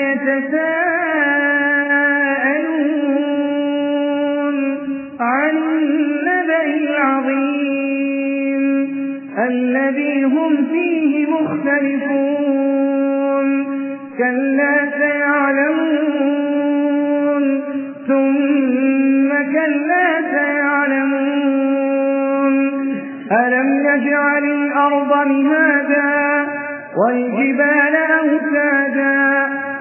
يتساءلون عن النبأ العظيم الذي هم فيه مختلفون. كلا سيعلمون. ثم كلا سيعلمون. ألم يجعل الأرض مهادا والجبال أوتادا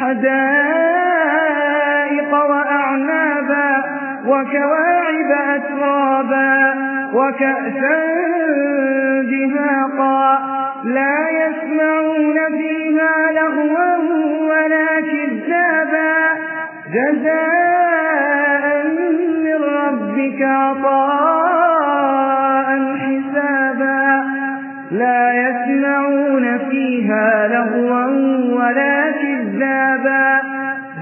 حدائق وأعنابا وكواعب أترابا وكأسا جهاقا لا يسمعون فيها لغوا ولا كذابا. جزاء من ربك عطاء حسابا. لا يسمعون فيها لغوا ولا